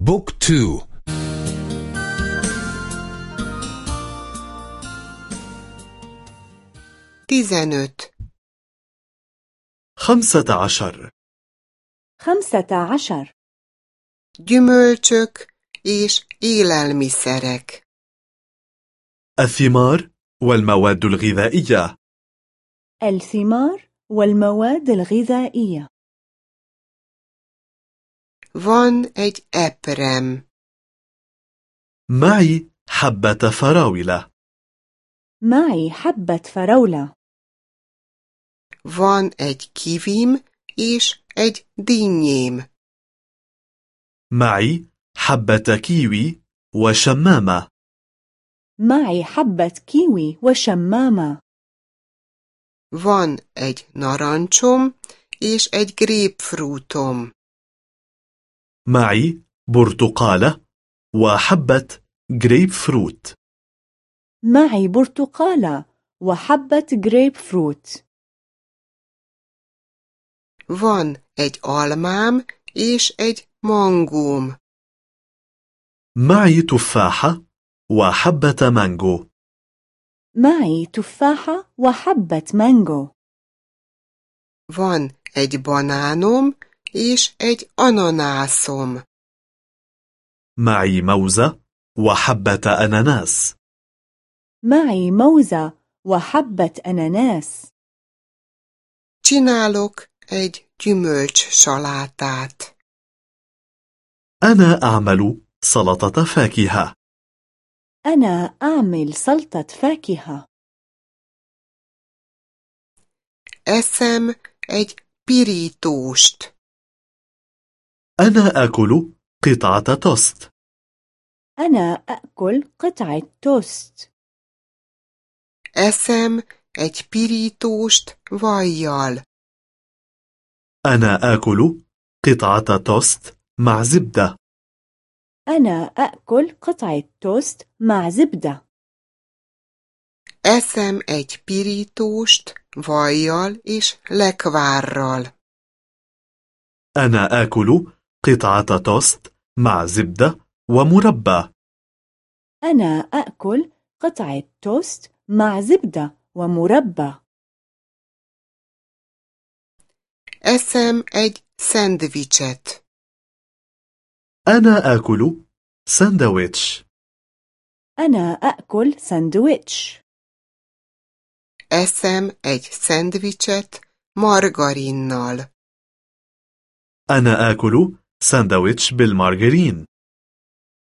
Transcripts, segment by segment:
book two. tizenöt خمسة عشر. خمسة عشر. gyümölcsök és élelmiszerek. الثمار والمواد الغذائية. الثمار والمواد الغذائية. Van egy eprem. معي حبة فراولة معي حبة فراولة Van egy kivim és egy dinnyém. معي حبة كيوي وشمامة معي حبة كيوي وشمامة Van egy narancsom és egy grapefruitom. معي برتقالة وحبة جريب فروت معي برتقالة وحبة جريب فروت Van egy almám és egy mangóm. معي تفاحة وحبة مانجو. معي تفاحة وحبة مانجو. Van egy banánom és egy ananászom. معي موزة وحبة أناناس معي موزة وحبة أناناس Csinálok egy gyümölcs salátát. أنا أعمل سلطة فاكهة أنا أعمل سلطة فاكهة Eszem egy pirítóst. أنا آكل قطعة توست أنا أأكل قطعة توست Eszem egy pirítóst vajjal. أنا آكل قطعة توست مع زبدة أنا أأكل قطعة توست مع زبدة Eszem egy pirítóst vajjal és lekvárral. أنا آكل قطعة توست مع زبدة ومربى أنا أأكل قطعة توست مع زبدة ومربى Eszem egy szendvicset. أنا آكل ساندويتش أنا أأكل ساندويتش Eszem egy szendvicset margarinnal. أنا آكل ساندويتش بالمارغرين.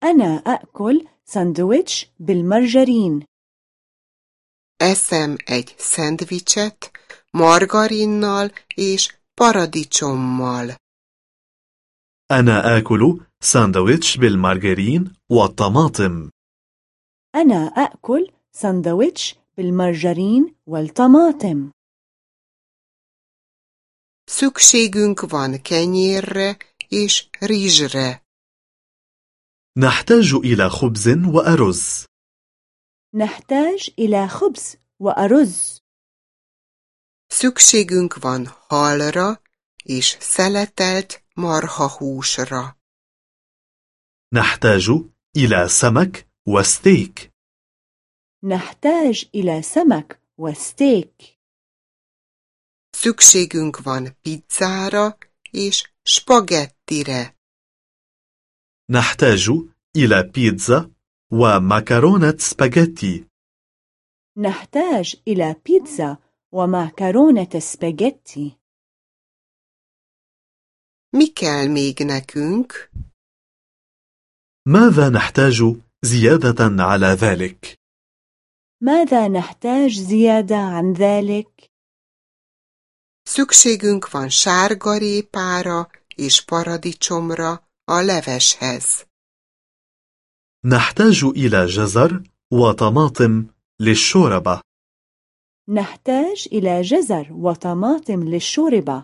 أنا أأكل ساندويتش بالمرجرين. Eszem egy szendvicset margarinnal és paradicsommal. أنا آكل ساندويتش بالمارغرين والطماطم. أنا أأكل ساندويتش بالمرجرين والطماطم. Szükségünk van kenyérre és rizsre. نحتاج إلى خبز وأرز نحتاج إلى خبز وأرز Szükségünk van halra és szeletelt marhahúsra. نحتاج إلى سمك وستيك نحتاج إلى سمك وستيك Szükségünk van pizzára és spagettire. نحتاج إلى بيتزا ومكرونة سباجيتي نحتاج إلى بيتزا ومعكرونة سباجيتي Mi kell még nekünk? ماذا نحتاج زيادة على ذلك؟ ماذا نحتاج زيادة عن ذلك؟ Szükségünk van sárgarépára és paradicsomra a leveshez. نحتاج إلى جزر وطماطم للشوربة نحتاج إلى جزر وطماطم للشوربة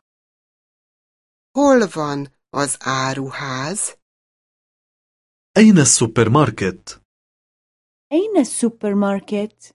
Hol van az áruház? أين السوبر ماركت؟ أين السوبر ماركت؟